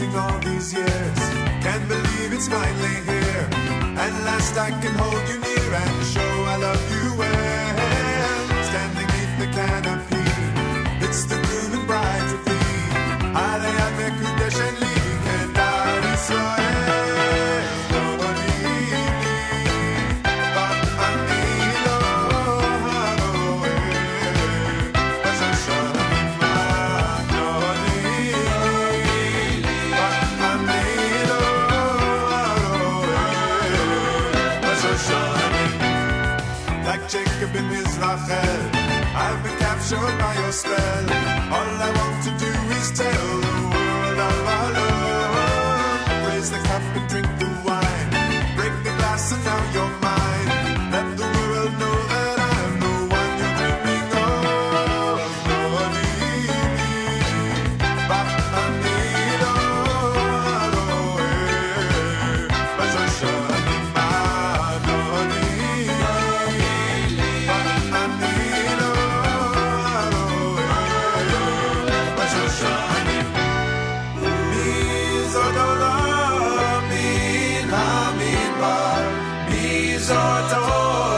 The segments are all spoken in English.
waiting all these years. Can't believe it's finally here. At last I can hold you near and show I love you well. Standing neath the canopy, it's the groom and bride to be. Are they Rachel. I've been captured by your spell. All I want to do is tell the world our love. Raise the cup and drink the heart oh. to.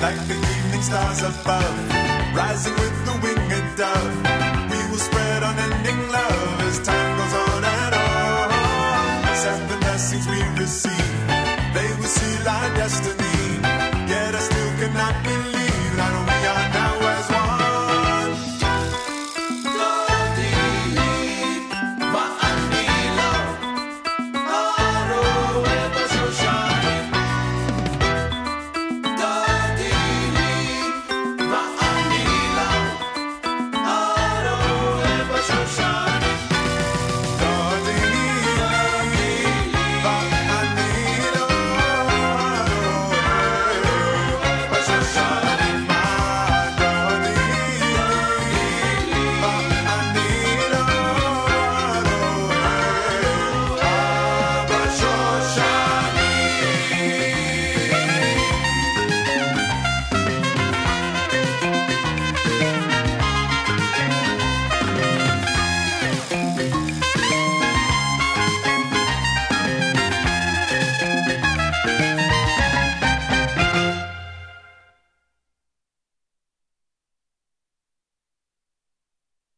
Like the evening stars above, rising with the winged dove. We will spread unending love as time goes on and on. Seven blessings we receive, they will seal our destiny. Yet I still cannot believe